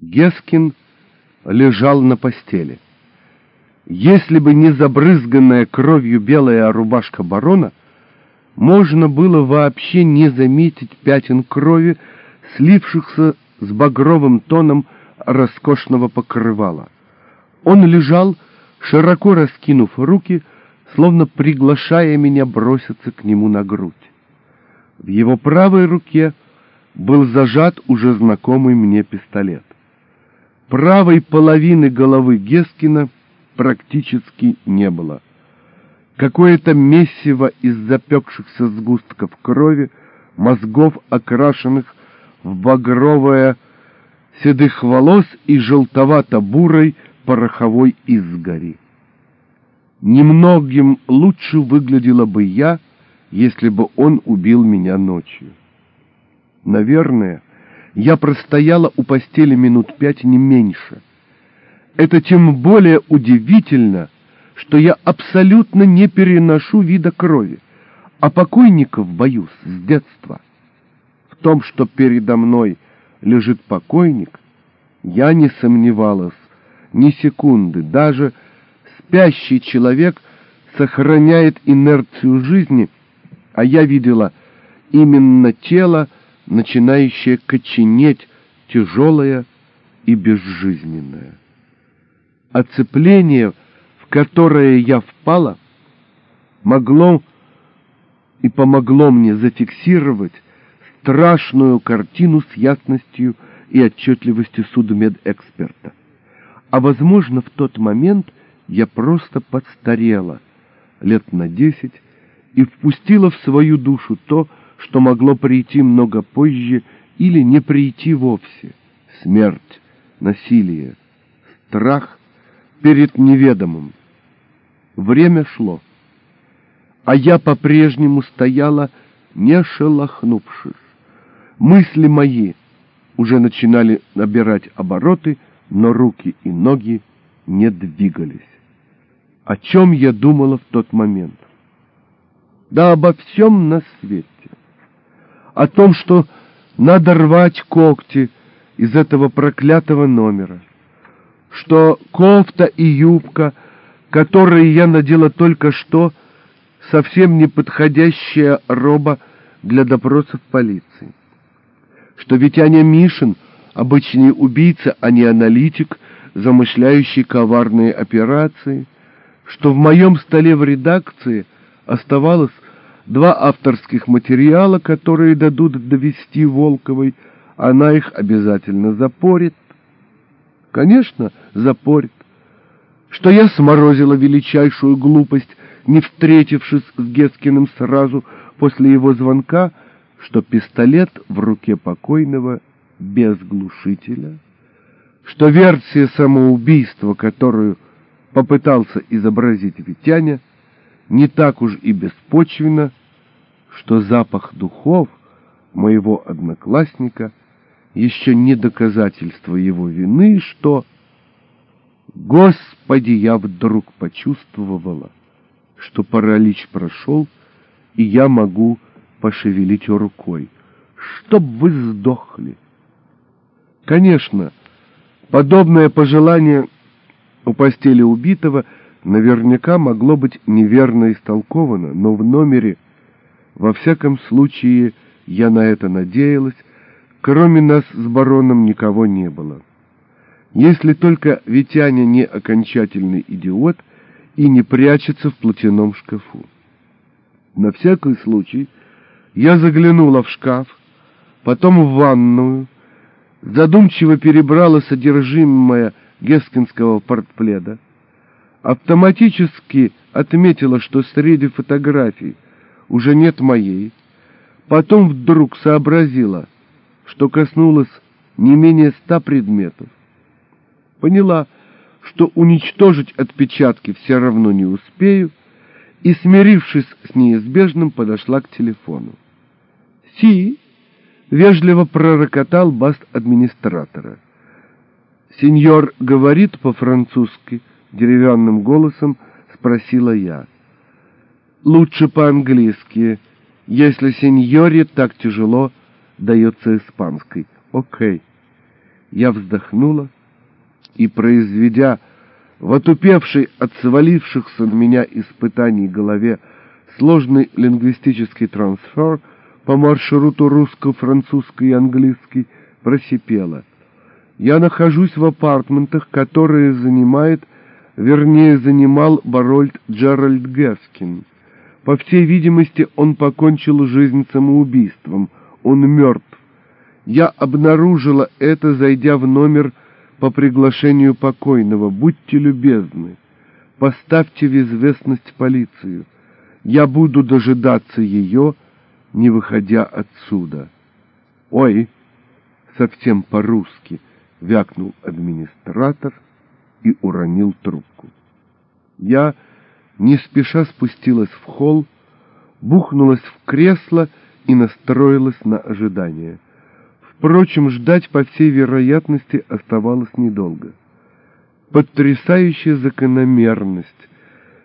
Гескин лежал на постели. Если бы не забрызганная кровью белая рубашка барона, можно было вообще не заметить пятен крови, слившихся с багровым тоном роскошного покрывала. Он лежал, широко раскинув руки, словно приглашая меня броситься к нему на грудь. В его правой руке был зажат уже знакомый мне пистолет правой половины головы Гескина практически не было. Какое-то месиво из запекшихся сгустков крови, мозгов, окрашенных в багровое седых волос и желтовато-бурой пороховой изгори. Немногим лучше выглядела бы я, если бы он убил меня ночью. Наверное, я простояла у постели минут пять, не меньше. Это тем более удивительно, что я абсолютно не переношу вида крови, а покойников боюсь с детства. В том, что передо мной лежит покойник, я не сомневалась ни секунды. Даже спящий человек сохраняет инерцию жизни, а я видела именно тело, начинающее коченеть, тяжелое и безжизненное. Оцепление, в которое я впала, могло и помогло мне зафиксировать страшную картину с ясностью и отчетливостью судмедэксперта. А, возможно, в тот момент я просто подстарела лет на десять и впустила в свою душу то, что могло прийти много позже или не прийти вовсе. Смерть, насилие, страх перед неведомым. Время шло, а я по-прежнему стояла, не шелохнувшись. Мысли мои уже начинали набирать обороты, но руки и ноги не двигались. О чем я думала в тот момент? Да обо всем на свете о том, что надо рвать когти из этого проклятого номера, что кофта и юбка, которые я надела только что, совсем не подходящая роба для допросов полиции, что Витяня Мишин — обычный убийца, а не аналитик, замышляющий коварные операции, что в моем столе в редакции оставалось два авторских материала, которые дадут довести Волковой, она их обязательно запорит. Конечно, запорит. Что я сморозила величайшую глупость, не встретившись с Гескиным сразу после его звонка, что пистолет в руке покойного без глушителя, что версия самоубийства, которую попытался изобразить Витяня, не так уж и беспочвенно, что запах духов моего одноклассника еще не доказательство его вины, что... Господи, я вдруг почувствовала, что паралич прошел, и я могу пошевелить рукой. Чтоб вы сдохли! Конечно, подобное пожелание у постели убитого — наверняка могло быть неверно истолковано, но в номере, во всяком случае, я на это надеялась, кроме нас с бароном никого не было. Если только Витяня не окончательный идиот и не прячется в платяном шкафу. На всякий случай я заглянула в шкаф, потом в ванную, задумчиво перебрала содержимое гескинского портпледа, автоматически отметила, что среди фотографий уже нет моей, потом вдруг сообразила, что коснулась не менее ста предметов. Поняла, что уничтожить отпечатки все равно не успею, и, смирившись с неизбежным, подошла к телефону. «Си!» — вежливо пророкотал баст администратора. «Сеньор говорит по-французски», деревянным голосом спросила я. Лучше по-английски, если сеньоре так тяжело дается испанской. Окей. Я вздохнула и, произведя в отупевшей от свалившихся на меня испытаний голове сложный лингвистический трансфер по маршруту русско-французский и английский, просипела. Я нахожусь в апартментах, которые занимает, вернее, занимал Барольд Джеральд Гескин. По всей видимости, он покончил жизнь самоубийством. Он мертв. Я обнаружила это, зайдя в номер по приглашению покойного. Будьте любезны, поставьте в известность полицию. Я буду дожидаться ее, не выходя отсюда. Ой, совсем по-русски, вякнул администратор и уронил трубку. Я не спеша спустилась в холл, бухнулась в кресло и настроилась на ожидание. Впрочем, ждать, по всей вероятности, оставалось недолго. Потрясающая закономерность.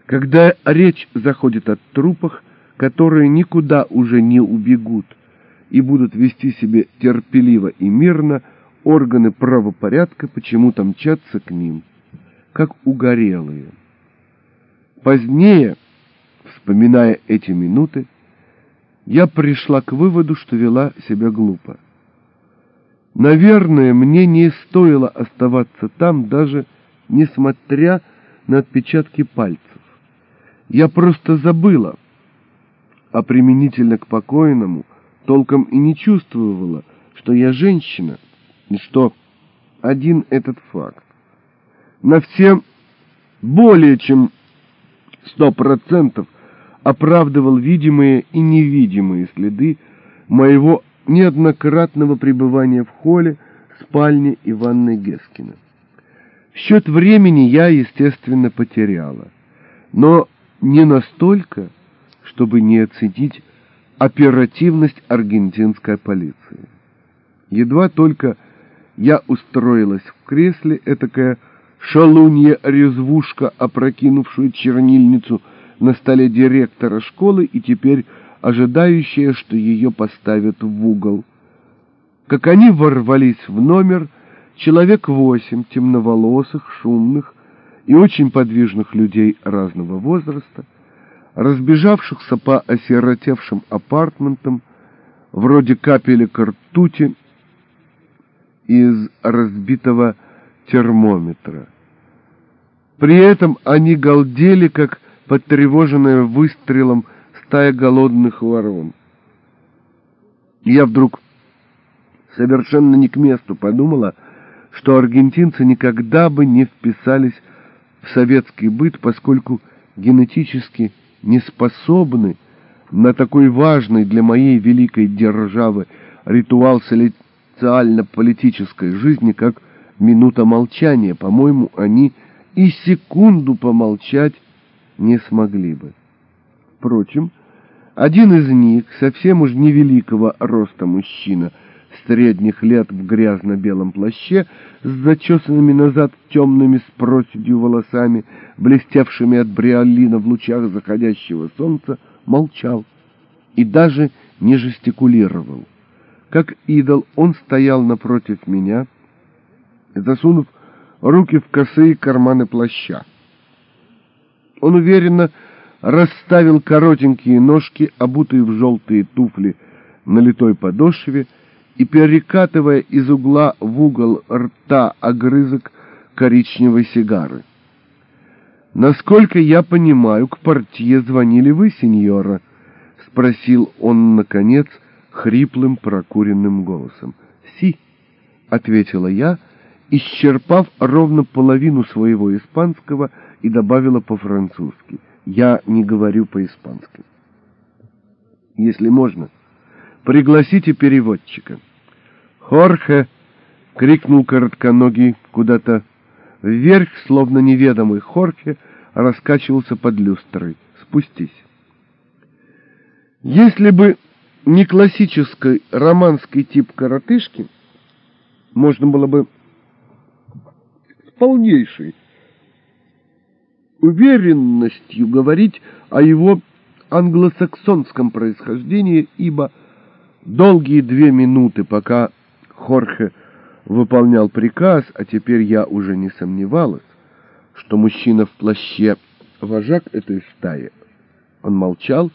Когда речь заходит о трупах, которые никуда уже не убегут и будут вести себя терпеливо и мирно, органы правопорядка почему-то мчатся к ним, как угорелые. Позднее, вспоминая эти минуты, я пришла к выводу, что вела себя глупо. Наверное, мне не стоило оставаться там, даже несмотря на отпечатки пальцев. Я просто забыла, а применительно к покойному толком и не чувствовала, что я женщина, и что один этот факт на все более чем сто процентов оправдывал видимые и невидимые следы моего неоднократного пребывания в холле, спальне и ванной Гескина. Счет времени я, естественно, потеряла, но не настолько, чтобы не оценить оперативность аргентинской полиции. Едва только я устроилась в кресле, этакая шалунья-резвушка, опрокинувшую чернильницу на столе директора школы и теперь ожидающая, что ее поставят в угол. Как они ворвались в номер, человек восемь темноволосых, шумных и очень подвижных людей разного возраста, разбежавшихся по осиротевшим апартментам, вроде капелек ртути из разбитого термометра. При этом они галдели, как потревоженная выстрелом стая голодных ворон. я вдруг совершенно не к месту подумала, что аргентинцы никогда бы не вписались в советский быт, поскольку генетически не способны на такой важный для моей великой державы ритуал социально-политической жизни, как минута молчания. По-моему, они и секунду помолчать не смогли бы. Впрочем, один из них, совсем уж невеликого роста мужчина, средних лет в грязно-белом плаще, с зачесанными назад темными с проседью волосами, блестевшими от бриолина в лучах заходящего солнца, молчал и даже не жестикулировал. Как идол он стоял напротив меня, засунув руки в косые карманы плаща. Он уверенно расставил коротенькие ножки, обутые в желтые туфли на литой подошве, и, перекатывая из угла в угол рта огрызок коричневой сигары. «Насколько я понимаю, к портье звонили вы, сеньора?» — спросил он, наконец, хриплым прокуренным голосом. «Си», — ответила я, исчерпав ровно половину своего испанского, и добавила по-французски — я не говорю по-испански. Если можно, пригласите переводчика. Хорхе крикнул коротконогий куда-то вверх, словно неведомый Хорхе раскачивался под люстрой. Спустись. Если бы не классический романский тип коротышки, можно было бы полнейшей уверенностью говорить о его англосаксонском происхождении, ибо долгие две минуты, пока Хорхе выполнял приказ, а теперь я уже не сомневалась, что мужчина в плаще — вожак этой стаи. Он молчал,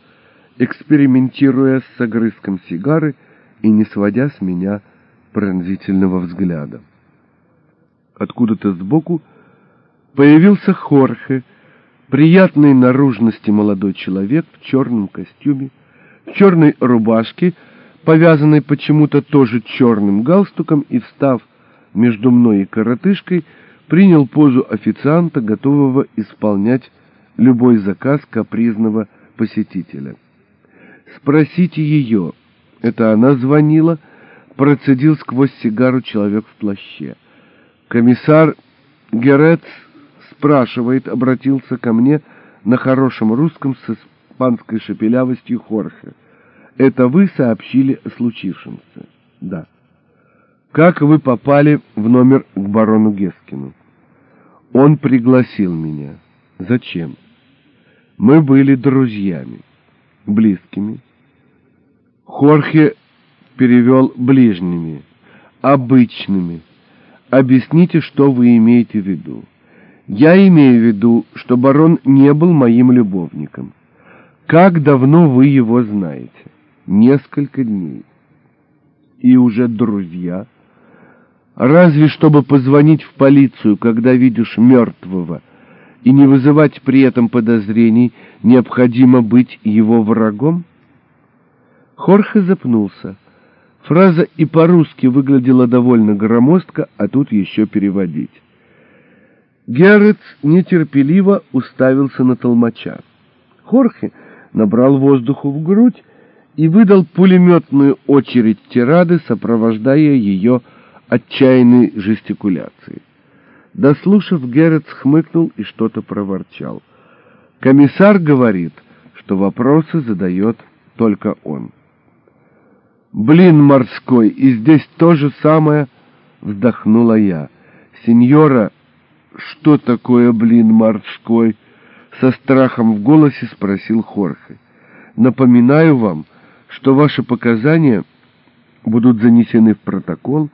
экспериментируя с огрызком сигары и не сводя с меня пронзительного взгляда. Откуда-то сбоку появился Хорхе, приятной наружности молодой человек в черном костюме, в черной рубашке, повязанной почему-то тоже черным галстуком, и, встав между мной и коротышкой, принял позу официанта, готового исполнять любой заказ капризного посетителя. «Спросите ее». Это она звонила, процедил сквозь сигару человек в плаще. Комиссар Герец спрашивает, обратился ко мне на хорошем русском с испанской шепелявостью Хорхе. Это вы сообщили о случившемся? Да. Как вы попали в номер к барону Гескину? Он пригласил меня. Зачем? Мы были друзьями, близкими. Хорхе перевел ближними, обычными. Объясните, что вы имеете в виду. Я имею в виду, что барон не был моим любовником. Как давно вы его знаете? Несколько дней. И уже друзья. Разве чтобы позвонить в полицию, когда видишь мертвого, и не вызывать при этом подозрений, необходимо быть его врагом? Хорхе запнулся. Фраза и по-русски выглядела довольно громоздко, а тут еще переводить. Геррец нетерпеливо уставился на толмача. Хорхе набрал воздуху в грудь и выдал пулеметную очередь тирады, сопровождая ее отчаянной жестикуляцией. Дослушав, Геррец хмыкнул и что-то проворчал. Комиссар говорит, что вопросы задает только он. «Блин морской, и здесь то же самое!» — вздохнула я. «Сеньора, что такое блин морской?» — со страхом в голосе спросил Хорхе. «Напоминаю вам, что ваши показания будут занесены в протокол,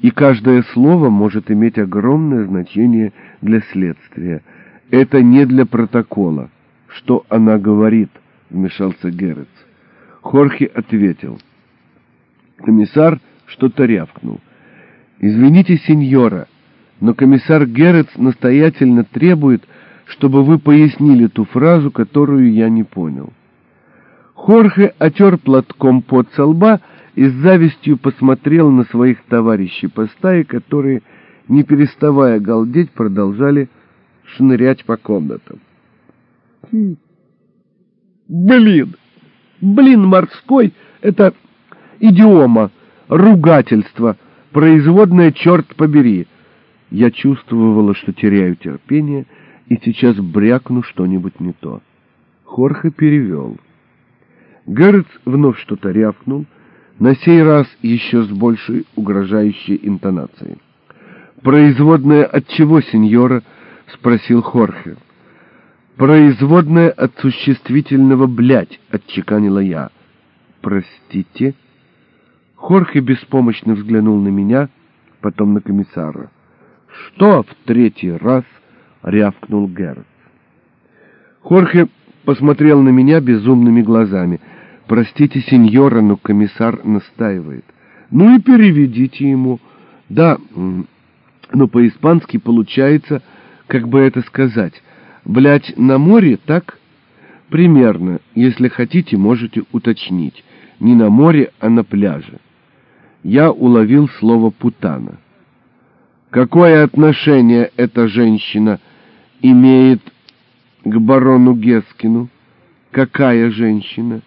и каждое слово может иметь огромное значение для следствия. Это не для протокола. Что она говорит?» — вмешался Герец. Хорхе ответил — Комиссар что-то рявкнул. «Извините, сеньора, но комиссар Герец настоятельно требует, чтобы вы пояснили ту фразу, которую я не понял». Хорхе отер платком под со и с завистью посмотрел на своих товарищей по стае, которые, не переставая галдеть, продолжали шнырять по комнатам. «Хм. «Блин! Блин морской — это идиома, ругательство, производное «черт побери». Я чувствовала, что теряю терпение, и сейчас брякну что-нибудь не то. Хорхе перевел. Герц вновь что-то рявкнул, на сей раз еще с большей угрожающей интонацией. «Производная от чего, сеньора?» — спросил Хорхе. «Производная от существительного «блядь», — отчеканила я. «Простите?» Хорхе беспомощно взглянул на меня, потом на комиссара. «Что в третий раз?» — рявкнул Герц. Хорхе посмотрел на меня безумными глазами. «Простите, сеньора, но комиссар настаивает». «Ну и переведите ему». «Да, но по-испански получается, как бы это сказать, блять на море, так?» «Примерно. Если хотите, можете уточнить. Не на море, а на пляже» я уловил слово «путана». Какое отношение эта женщина имеет к барону Гескину? Какая женщина?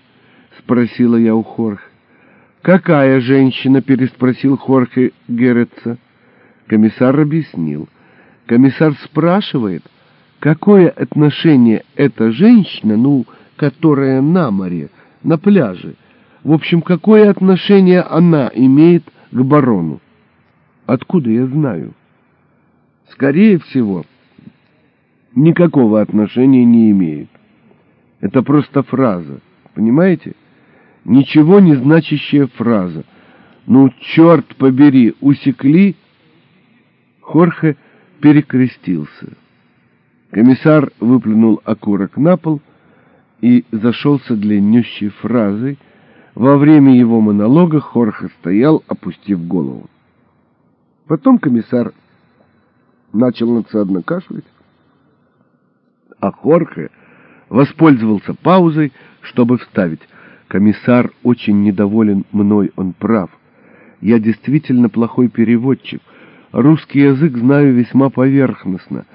Спросила я у Хорхе. Какая женщина? Переспросил Хорхе Гереца. Комиссар объяснил. Комиссар спрашивает, какое отношение эта женщина, ну, которая на море, на пляже, в общем, какое отношение она имеет к барону? Откуда я знаю? Скорее всего, никакого отношения не имеет. Это просто фраза, понимаете? Ничего не значащая фраза. Ну, черт побери, усекли Хорхе перекрестился. Комиссар выплюнул окурок на пол и зашелся длиннющей фразой. Во время его монолога Хорхе стоял, опустив голову. Потом комиссар начал надсадно кашлять, а Хорхе воспользовался паузой, чтобы вставить. Комиссар очень недоволен мной, он прав. Я действительно плохой переводчик. Русский язык знаю весьма поверхностно.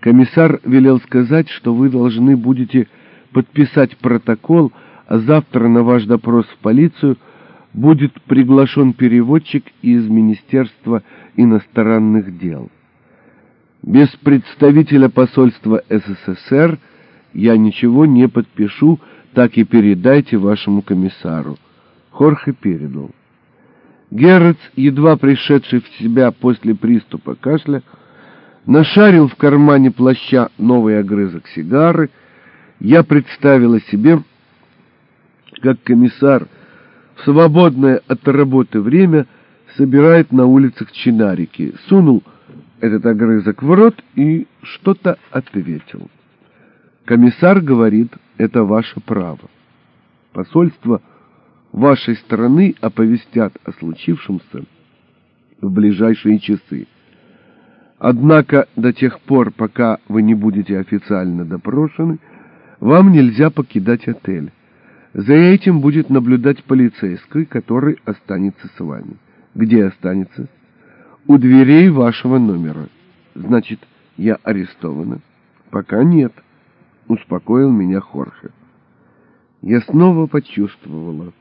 Комиссар велел сказать, что вы должны будете подписать протокол, завтра на ваш допрос в полицию будет приглашен переводчик из Министерства иностранных дел. Без представителя посольства СССР я ничего не подпишу, так и передайте вашему комиссару. Хорхе передал. Герц, едва пришедший в себя после приступа кашля, нашарил в кармане плаща новый огрызок сигары. Я представила себе, как комиссар в свободное от работы время собирает на улицах чинарики, сунул этот огрызок в рот и что-то ответил. Комиссар говорит, это ваше право. Посольство вашей страны оповестят о случившемся в ближайшие часы. Однако до тех пор, пока вы не будете официально допрошены, вам нельзя покидать отель. За этим будет наблюдать полицейский, который останется с вами. Где останется? у дверей вашего номера. Значит, я арестована? Пока нет, успокоил меня Хорхе. Я снова почувствовала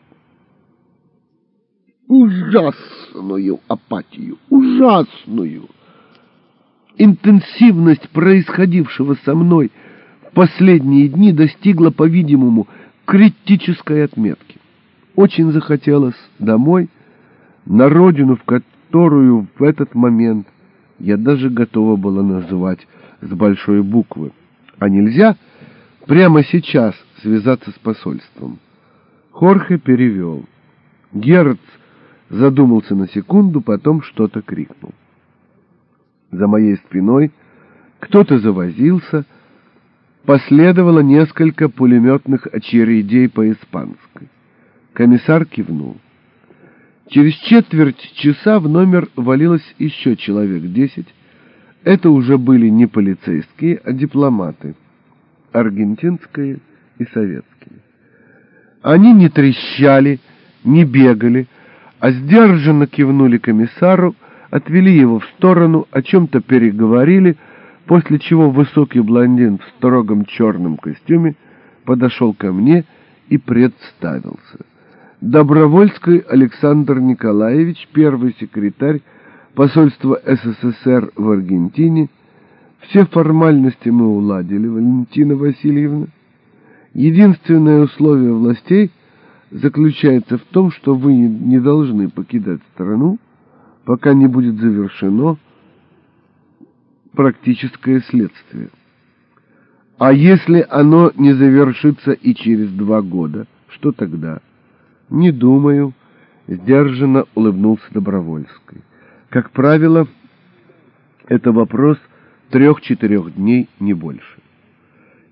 ужасную апатию, ужасную. Интенсивность происходившего со мной в последние дни достигла, по-видимому, критической отметки. Очень захотелось домой, на родину, в которую в этот момент я даже готова была называть с большой буквы. А нельзя прямо сейчас связаться с посольством. Хорхе перевел. Герц задумался на секунду, потом что-то крикнул. За моей спиной кто-то завозился, последовало несколько пулеметных очередей по испанской. Комиссар кивнул. Через четверть часа в номер валилось еще человек десять. Это уже были не полицейские, а дипломаты, аргентинские и советские. Они не трещали, не бегали, а сдержанно кивнули комиссару, отвели его в сторону, о чем-то переговорили, после чего высокий блондин в строгом черном костюме подошел ко мне и представился. Добровольский Александр Николаевич, первый секретарь посольства СССР в Аргентине. Все формальности мы уладили, Валентина Васильевна. Единственное условие властей заключается в том, что вы не должны покидать страну, пока не будет завершено практическое следствие. А если оно не завершится и через два года, что тогда? «Не думаю», — сдержанно улыбнулся Добровольский. «Как правило, это вопрос трех-четырех дней, не больше.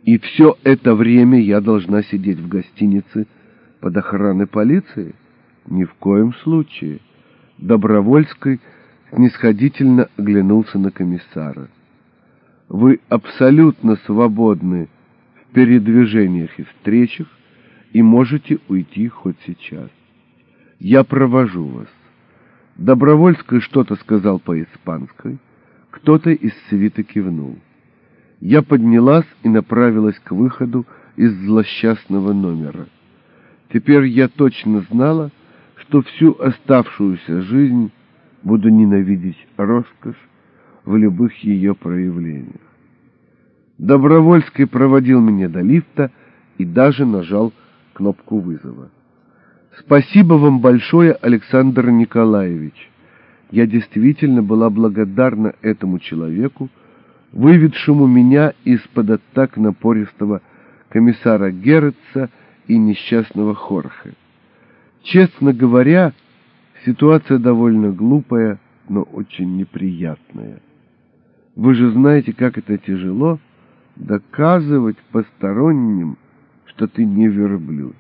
И все это время я должна сидеть в гостинице под охраной полиции? Ни в коем случае». Добровольский снисходительно оглянулся на комиссара. «Вы абсолютно свободны в передвижениях и встречах, и можете уйти хоть сейчас. Я провожу вас. Добровольский что-то сказал по-испански, кто-то из свита кивнул. Я поднялась и направилась к выходу из злосчастного номера. Теперь я точно знала, что всю оставшуюся жизнь буду ненавидеть роскошь в любых ее проявлениях. Добровольский проводил меня до лифта и даже нажал кнопку вызова. «Спасибо вам большое, Александр Николаевич. Я действительно была благодарна этому человеку, выведшему меня из-под атак напористого комиссара Герретса и несчастного Хорхе. Честно говоря, ситуация довольно глупая, но очень неприятная». Вы же знаете, как это тяжело доказывать посторонним, что ты не верблюд.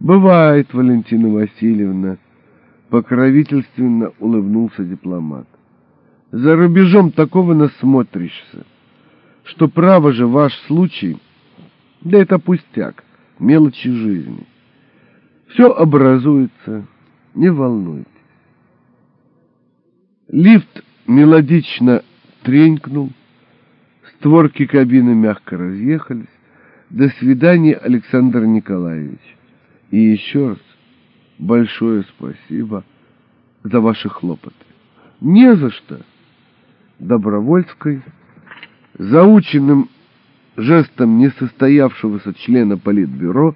Бывает, Валентина Васильевна, покровительственно улыбнулся дипломат. За рубежом такого насмотришься, что право же ваш случай, да это пустяк, мелочи жизни. Все образуется, не волнуйтесь. Лифт мелодично тренькнул, створки кабины мягко разъехались. До свидания, Александр Николаевич. И еще раз большое спасибо за ваши хлопоты. Не за что. Добровольской, заученным жестом несостоявшегося члена политбюро,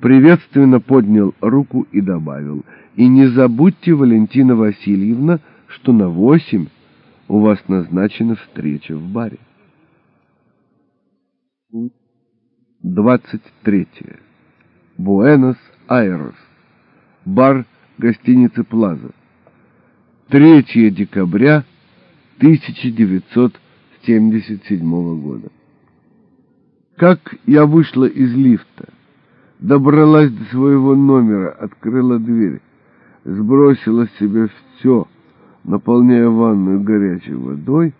приветственно поднял руку и добавил, «И не забудьте, Валентина Васильевна, что на восемь у вас назначена встреча в баре». 23. Буэнос-Айрес. Бар гостиницы «Плаза». 3 декабря 1977 года. Как я вышла из лифта, добралась до своего номера, открыла дверь, сбросила с себя все, наполняя ванную горячей водой,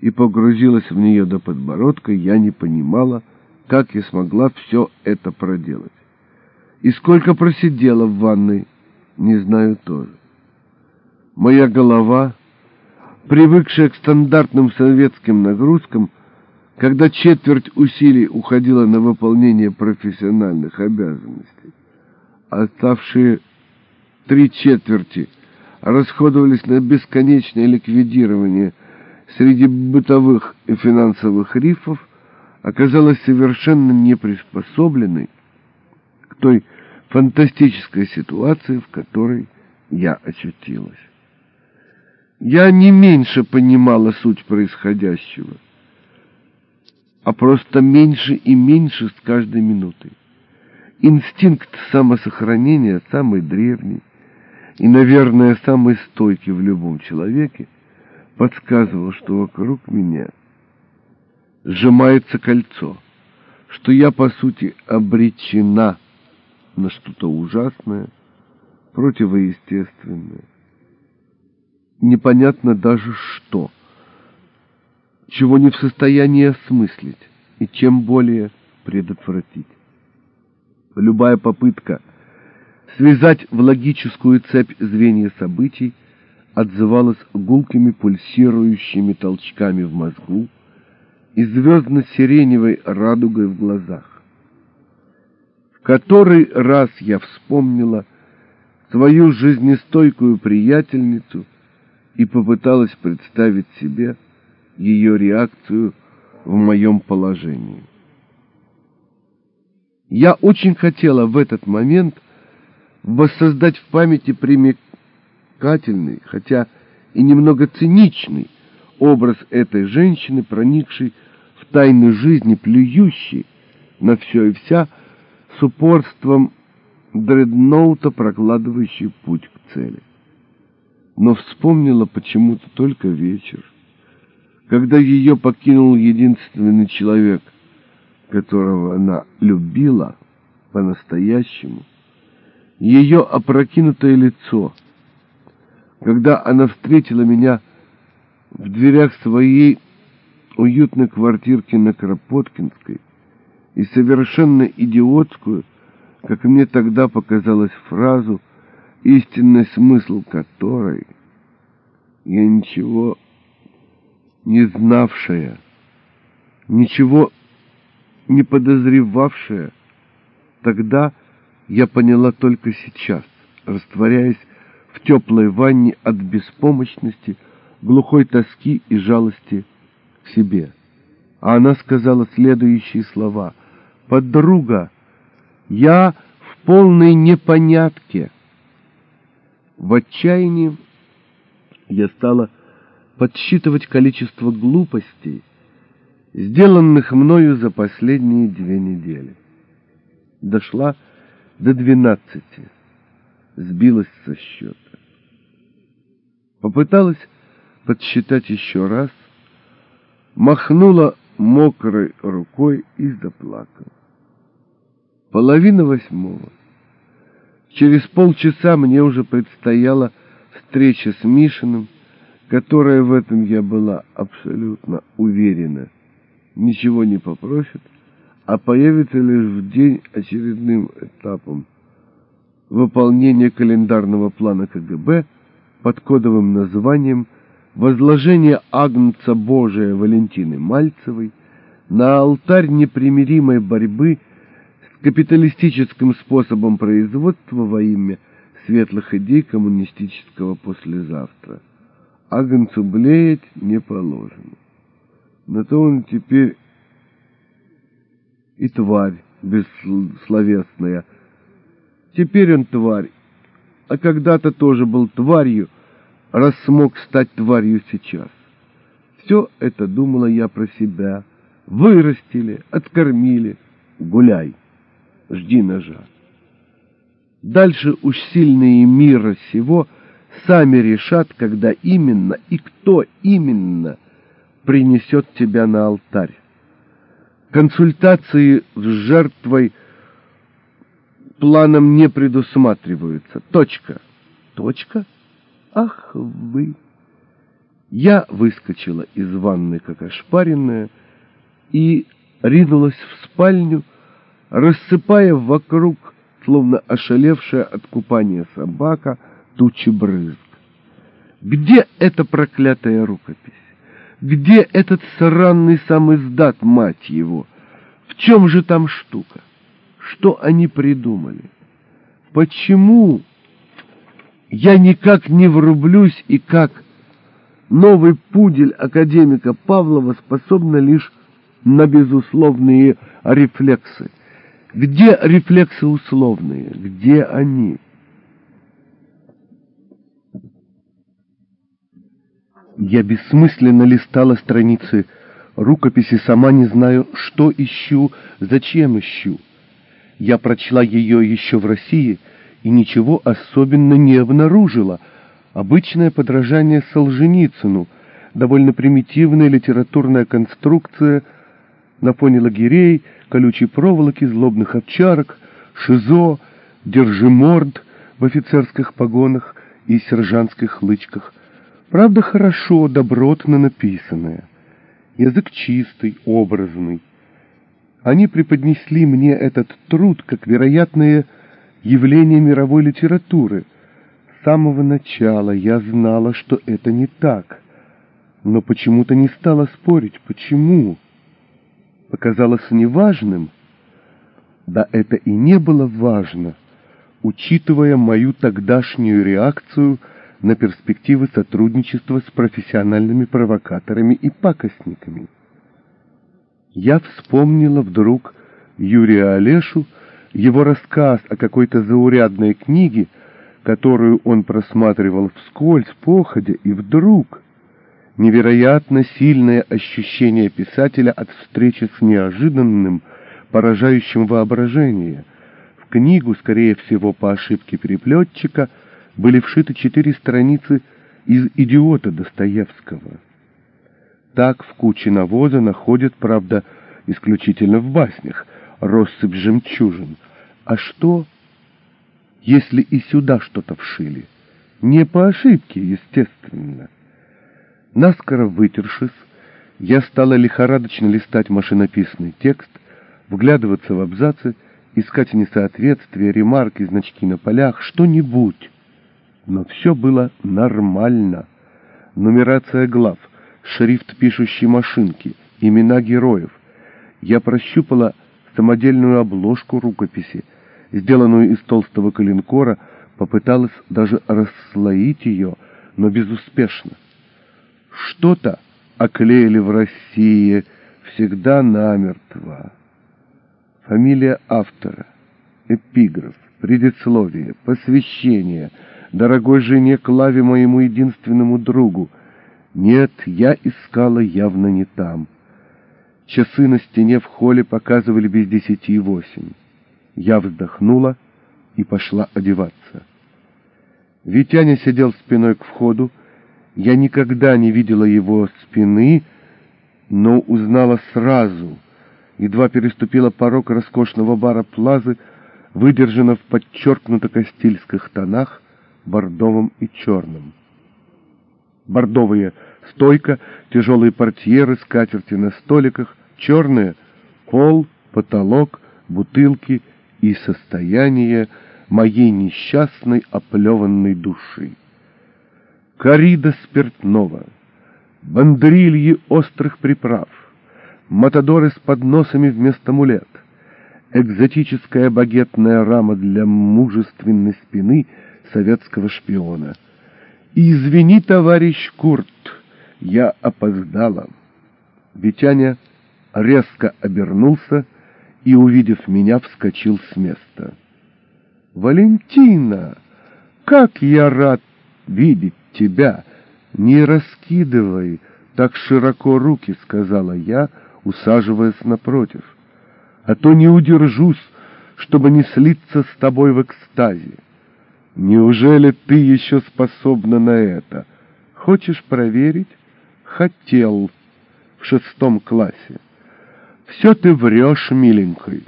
и погрузилась в нее до подбородка, я не понимала, как я смогла все это проделать. И сколько просидела в ванной, не знаю тоже. Моя голова, привыкшая к стандартным советским нагрузкам, когда четверть усилий уходила на выполнение профессиональных обязанностей, оставшие три четверти расходовались на бесконечное ликвидирование среди бытовых и финансовых рифов, оказалась совершенно неприспособленной к той фантастической ситуации, в которой я очутилась. Я не меньше понимала суть происходящего, а просто меньше и меньше с каждой минутой. Инстинкт самосохранения самый древний и, наверное, самый стойкий в любом человеке подсказывал, что вокруг меня сжимается кольцо, что я, по сути, обречена на что-то ужасное, противоестественное. Непонятно даже что — чего не в состоянии осмыслить и чем более предотвратить. Любая попытка связать в логическую цепь звенья событий отзывалась гулкими пульсирующими толчками в мозгу и звездно-сиреневой радугой в глазах. В который раз я вспомнила свою жизнестойкую приятельницу и попыталась представить себе, ее реакцию в моем положении. Я очень хотела в этот момент воссоздать в памяти примекательный, хотя и немного циничный образ этой женщины, проникшей в тайны жизни, плюющей на все и вся, с упорством дредноута, прокладывающий путь к цели. Но вспомнила почему-то только вечер когда ее покинул единственный человек, которого она любила по-настоящему, ее опрокинутое лицо, когда она встретила меня в дверях своей уютной квартирки на Кропоткинской и совершенно идиотскую, как мне тогда показалось фразу, истинный смысл которой я ничего не знавшая, ничего не подозревавшая, тогда я поняла только сейчас, растворяясь в теплой ванне от беспомощности, глухой тоски и жалости к себе. А она сказала следующие слова. «Подруга, я в полной непонятке». В отчаянии я стала подсчитывать количество глупостей, сделанных мною за последние две недели. Дошла до двенадцати, сбилась со счета. Попыталась подсчитать еще раз, махнула мокрой рукой и заплакала. Половина восьмого. Через полчаса мне уже предстояла встреча с Мишиным, которая в этом я была абсолютно уверена. Ничего не попросит, а появится лишь в день очередным этапом выполнения календарного плана КГБ под кодовым названием «Возложение Агнца Божия Валентины Мальцевой на алтарь непримиримой борьбы с капиталистическим способом производства во имя светлых идей коммунистического послезавтра. Агнцу блеять не положено. На то он теперь и тварь бессловесная. Теперь он тварь, а когда-то тоже был тварью, раз смог стать тварью сейчас. Все это думала я про себя. Вырастили, откормили. Гуляй, жди ножа. Дальше уж сильные мира сего сами решат, когда именно и кто именно принесет тебя на алтарь. Консультации с жертвой планом не предусматриваются. Точка. Точка? Ах вы! Я выскочила из ванны, как ошпаренная, и ринулась в спальню, рассыпая вокруг, словно ошалевшая от купания собака, тучи брызг. Где эта проклятая рукопись? Где этот сранный сам издат, мать его? В чем же там штука? Что они придумали? Почему я никак не врублюсь и как новый пудель академика Павлова способна лишь на безусловные рефлексы? Где рефлексы условные? Где они? Я бессмысленно листала страницы рукописи, сама не знаю, что ищу, зачем ищу. Я прочла ее еще в России и ничего особенно не обнаружила. Обычное подражание Солженицыну, довольно примитивная литературная конструкция на фоне лагерей, колючей проволоки, злобных овчарок, шизо, держиморд в офицерских погонах и сержантских лычках — Правда, хорошо, добротно написанная. Язык чистый, образный. Они преподнесли мне этот труд как вероятное явление мировой литературы. С самого начала я знала, что это не так, но почему-то не стала спорить. Почему? Показалось неважным? Да это и не было важно, учитывая мою тогдашнюю реакцию – на перспективы сотрудничества с профессиональными провокаторами и пакостниками. Я вспомнила вдруг Юрия Олешу, его рассказ о какой-то заурядной книге, которую он просматривал вскользь, походя, и вдруг невероятно сильное ощущение писателя от встречи с неожиданным, поражающим воображение. В книгу, скорее всего, по ошибке переплетчика – были вшиты четыре страницы из «Идиота» Достоевского. Так в куче навоза находят, правда, исключительно в баснях, россыпь жемчужин. А что, если и сюда что-то вшили? Не по ошибке, естественно. Наскоро вытершись, я стала лихорадочно листать машинописный текст, вглядываться в абзацы, искать несоответствия, ремарки, значки на полях, что-нибудь но все было нормально. Нумерация глав, шрифт пишущей машинки, имена героев. Я прощупала самодельную обложку рукописи, сделанную из толстого коленкора, попыталась даже расслоить ее, но безуспешно. Что-то оклеили в России всегда намертво. Фамилия автора, эпиграф, предисловие, посвящение — дорогой жене Клаве, моему единственному другу. Нет, я искала явно не там. Часы на стене в холле показывали без десяти восемь. Я вздохнула и пошла одеваться. Витяня сидел спиной к входу. Я никогда не видела его спины, но узнала сразу, едва переступила порог роскошного бара Плазы, выдержана в подчеркнуто кастильских тонах, бордовым и черным. Бордовые — стойка, тяжелые портьеры, скатерти на столиках, черные — пол, потолок, бутылки и состояние моей несчастной оплеванной души. Корида спиртного, бандрильи острых приправ, матадоры с подносами вместо мулет, экзотическая багетная рама для мужественной спины советского шпиона. «Извини, товарищ Курт, я опоздала». Витяня резко обернулся и, увидев меня, вскочил с места. «Валентина, как я рад видеть тебя! Не раскидывай так широко руки», — сказала я, усаживаясь напротив. «А то не удержусь, чтобы не слиться с тобой в экстазе. Неужели ты еще способна на это? Хочешь проверить? Хотел в шестом классе. Все ты врешь, миленькой.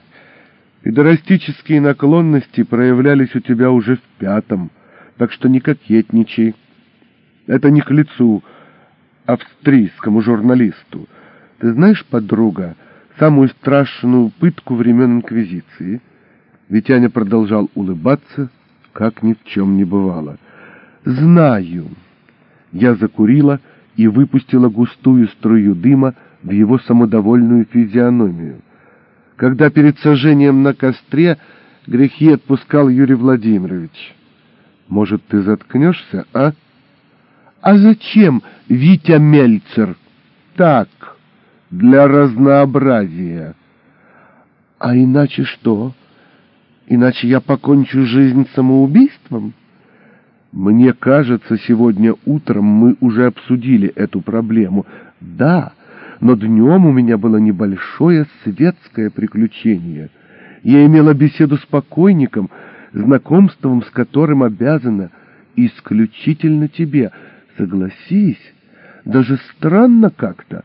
Педорастические наклонности проявлялись у тебя уже в пятом, так что не кокетничай. Это не к лицу австрийскому журналисту. Ты знаешь, подруга, самую страшную пытку времен Инквизиции? Витяня продолжал улыбаться, как ни в чем не бывало. «Знаю». Я закурила и выпустила густую струю дыма в его самодовольную физиономию. Когда перед сожжением на костре грехи отпускал Юрий Владимирович. «Может, ты заткнешься, а?» «А зачем, Витя Мельцер?» «Так, для разнообразия». «А иначе что?» Иначе я покончу жизнь самоубийством? Мне кажется, сегодня утром мы уже обсудили эту проблему. Да, но днем у меня было небольшое светское приключение. Я имела беседу с покойником, знакомством с которым обязана исключительно тебе. Согласись, даже странно как-то.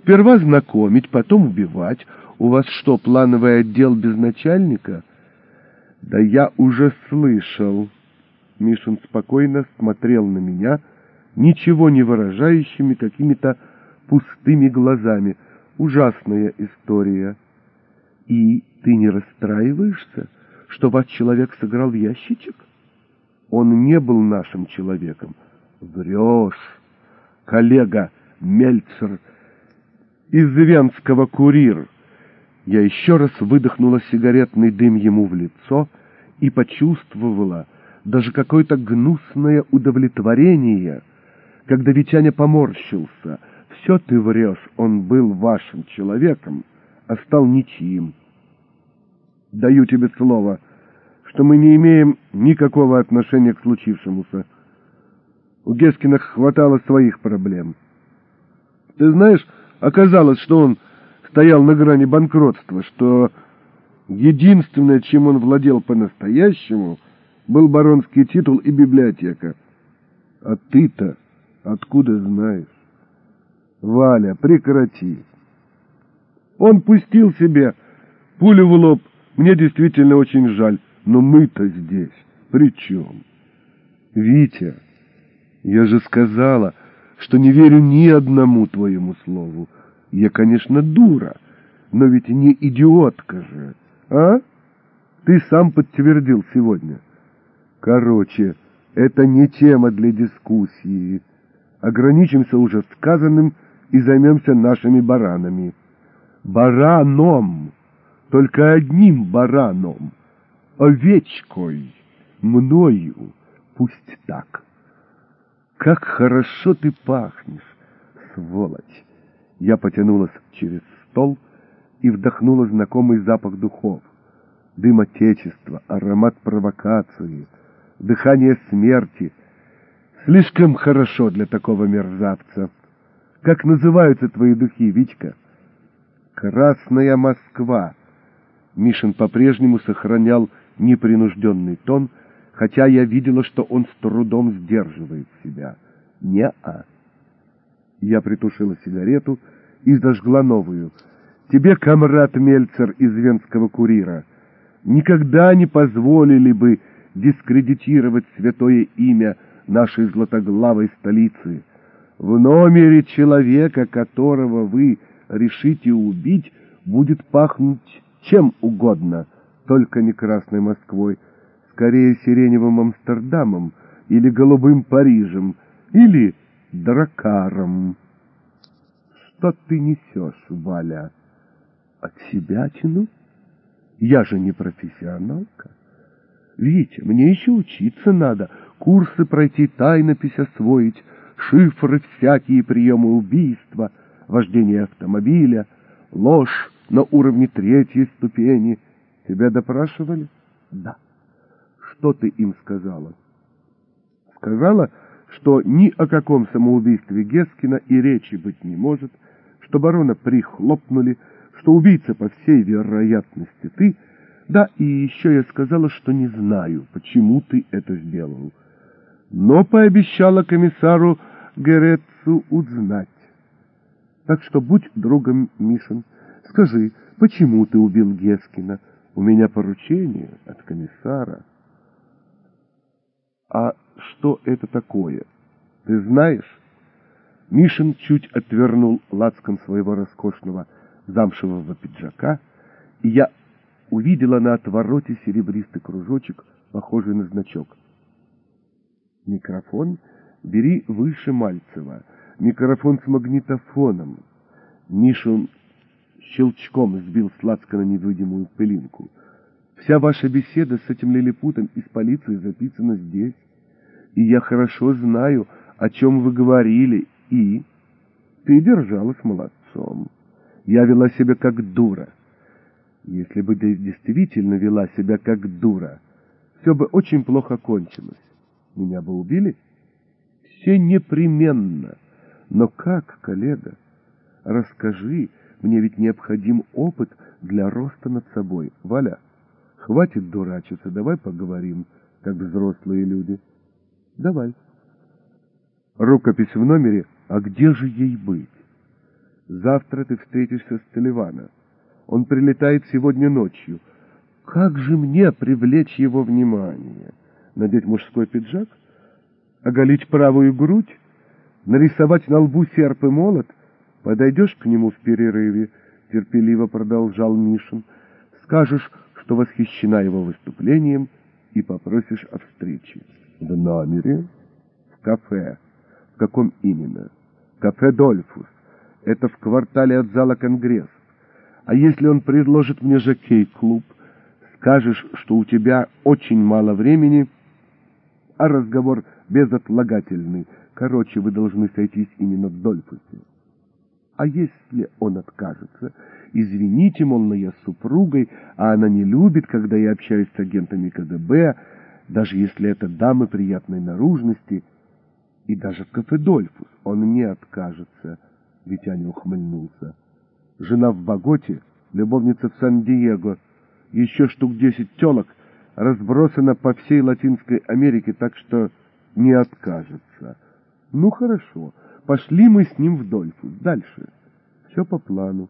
Сперва знакомить, потом убивать. У вас что, плановый отдел без начальника?» «Да я уже слышал». Мишин спокойно смотрел на меня, ничего не выражающими какими-то пустыми глазами. Ужасная история. И ты не расстраиваешься, что ваш человек сыграл в ящичек? Он не был нашим человеком. Врешь, коллега Мельцер из Венского курир. Я еще раз выдохнула сигаретный дым ему в лицо и почувствовала даже какое-то гнусное удовлетворение, когда Витяня поморщился. «Все ты врешь, он был вашим человеком, а стал ничьим. Даю тебе слово, что мы не имеем никакого отношения к случившемуся. У Гескина хватало своих проблем. Ты знаешь, оказалось, что он стоял на грани банкротства, что единственное, чем он владел по-настоящему, был баронский титул и библиотека. А ты-то откуда знаешь? Валя, прекрати. Он пустил себе пулю в лоб. Мне действительно очень жаль, но мы-то здесь при чем? Витя, я же сказала, что не верю ни одному твоему слову. Я, конечно, дура, но ведь не идиотка же, а? Ты сам подтвердил сегодня. Короче, это не тема для дискуссии. Ограничимся уже сказанным и займемся нашими баранами. Бараном, только одним бараном, овечкой, мною, пусть так. Как хорошо ты пахнешь, сволочь! Я потянулась через стол и вдохнула знакомый запах духов. Дым отечества, аромат провокации, дыхание смерти. Слишком хорошо для такого мерзавца. Как называются твои духи, Вичка? Красная Москва. Мишин по-прежнему сохранял непринужденный тон, хотя я видела, что он с трудом сдерживает себя. Не-а. Я притушила сигарету и зажгла новую. Тебе, комрад Мельцер из Венского курира, никогда не позволили бы дискредитировать святое имя нашей златоглавой столицы. В номере человека, которого вы решите убить, будет пахнуть чем угодно, только не Красной Москвой, скорее сиреневым Амстердамом или голубым Парижем, или дракаром. Что ты несешь, Валя? От себя тяну? Я же не профессионалка. Витя, мне еще учиться надо, курсы пройти, тайнопись освоить, шифры всякие приемы убийства, вождение автомобиля, ложь на уровне третьей ступени. Тебя допрашивали? Да. Что ты им сказала? Сказала, что ни о каком самоубийстве Гескина и речи быть не может, что барона прихлопнули, что убийца, по всей вероятности, ты. Да, и еще я сказала, что не знаю, почему ты это сделал. Но пообещала комиссару Герецу узнать. Так что будь другом, Мишин. Скажи, почему ты убил Гескина? У меня поручение от комиссара. А что это такое? Ты знаешь? Мишин чуть отвернул лацкан своего роскошного замшевого пиджака, и я увидела на отвороте серебристый кружочек, похожий на значок. Микрофон бери выше Мальцева. Микрофон с магнитофоном. Мишин щелчком сбил с лацкана невидимую пылинку. Вся ваша беседа с этим лилипутом из полиции записана здесь, и я хорошо знаю, о чем вы говорили, и... Ты держалась молодцом. Я вела себя как дура. Если бы ты действительно вела себя как дура, все бы очень плохо кончилось. Меня бы убили? Все непременно. Но как, коллега? Расскажи, мне ведь необходим опыт для роста над собой. Валя, хватит дурачиться, давай поговорим, как взрослые люди. Давай. Рукопись в номере, а где же ей быть? Завтра ты встретишься с Теливана. Он прилетает сегодня ночью. Как же мне привлечь его внимание? Надеть мужской пиджак? Оголить правую грудь? Нарисовать на лбу серп и молот? Подойдешь к нему в перерыве, терпеливо продолжал Мишин, скажешь, что восхищена его выступлением и попросишь о встрече. В номере? В кафе. В каком именно? Кафе Дольфус. Это в квартале от зала конгрессов. А если он предложит мне жокей-клуб, скажешь, что у тебя очень мало времени, а разговор безотлагательный. Короче, вы должны сойтись именно в Дольфусе. А если он откажется? Извините, мол, но я с супругой, а она не любит, когда я общаюсь с агентами КГБ, даже если это дамы приятной наружности, и даже в кафе Дольфус он не откажется, Витяня ухмыльнулся. Жена в Боготе, любовница в Сан-Диего, еще штук десять телок разбросано по всей Латинской Америке, так что не откажется. Ну, хорошо, пошли мы с ним в Дольфус. Дальше. Все по плану.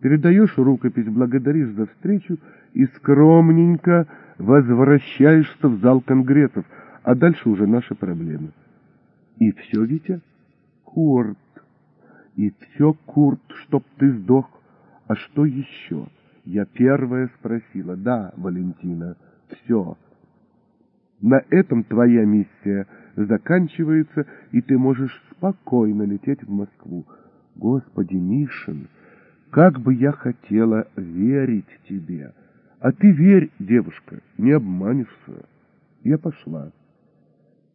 Передаешь рукопись, благодаришь за встречу и скромненько возвращаешься в зал конгрессов, а дальше уже наши проблемы. И все, Витя? Курт. И все, Курт, чтоб ты сдох. А что еще? Я первая спросила. Да, Валентина, все. На этом твоя миссия заканчивается, и ты можешь спокойно лететь в Москву. Господи, Мишин, как бы я хотела верить тебе! А ты верь, девушка, не обманешься. Я пошла.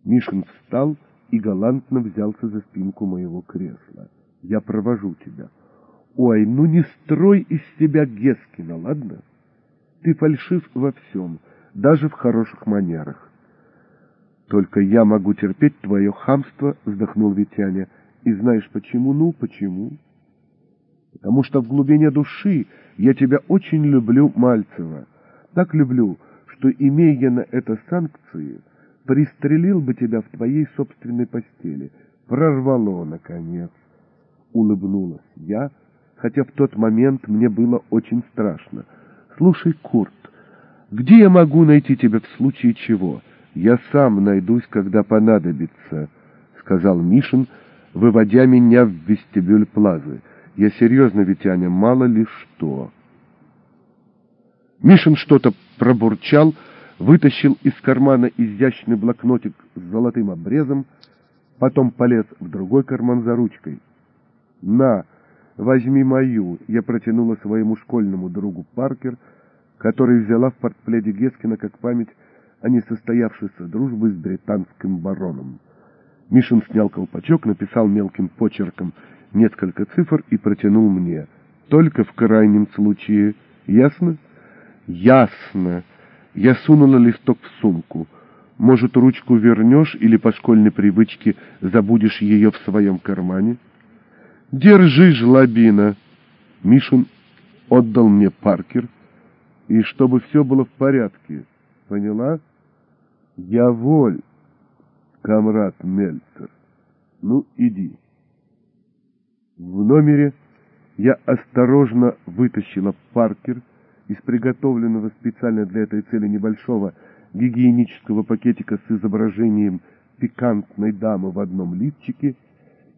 Мишин встал и галантно взялся за спинку моего кресла. Я провожу тебя. Ой, ну не строй из себя Гескина, ладно? Ты фальшив во всем, даже в хороших манерах. Только я могу терпеть твое хамство, вздохнул Витяня. И знаешь почему? Ну, почему? Потому что в глубине души я тебя очень люблю, Мальцева. Так люблю, что, имея на это санкции, пристрелил бы тебя в твоей собственной постели. Прорвало, наконец. Улыбнулась я, хотя в тот момент мне было очень страшно. «Слушай, Курт, где я могу найти тебя в случае чего? Я сам найдусь, когда понадобится», — сказал Мишин, выводя меня в вестибюль плазы. «Я серьезно, Витяня, мало ли что». Мишин что-то пробурчал, вытащил из кармана изящный блокнотик с золотым обрезом, потом полез в другой карман за ручкой. «На, возьми мою!» Я протянула своему школьному другу Паркер, который взяла в портпледе Гескина как память о несостоявшейся дружбе с британским бароном. Мишин снял колпачок, написал мелким почерком несколько цифр и протянул мне. «Только в крайнем случае. Ясно?» «Ясно!» Я сунула листок в сумку. «Может, ручку вернешь или по школьной привычке забудешь ее в своем кармане?» «Держи, жлобина!» Мишин отдал мне Паркер, и чтобы все было в порядке. Поняла? Я воль, комрад Мельцер. Ну, иди. В номере я осторожно вытащила Паркер из приготовленного специально для этой цели небольшого гигиенического пакетика с изображением пикантной дамы в одном лифчике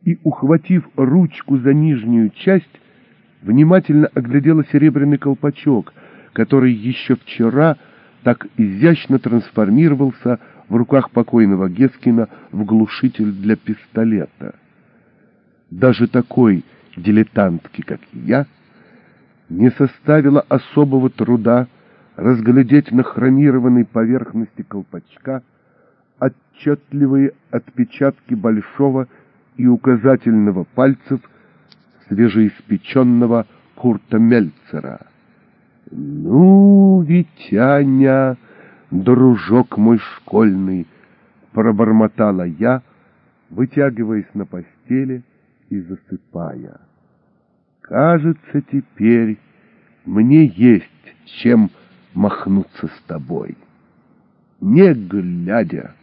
и, ухватив ручку за нижнюю часть, внимательно оглядела серебряный колпачок, который еще вчера так изящно трансформировался в руках покойного Гескина в глушитель для пистолета. Даже такой дилетантки, как я, не составило особого труда разглядеть на хромированной поверхности колпачка отчетливые отпечатки большого и указательного пальцев свежеиспеченного Курта Мельцера. «Ну, Витяня, дружок мой школьный!» — пробормотала я, вытягиваясь на постели и засыпая. «Кажется, теперь мне есть чем махнуться с тобой, не глядя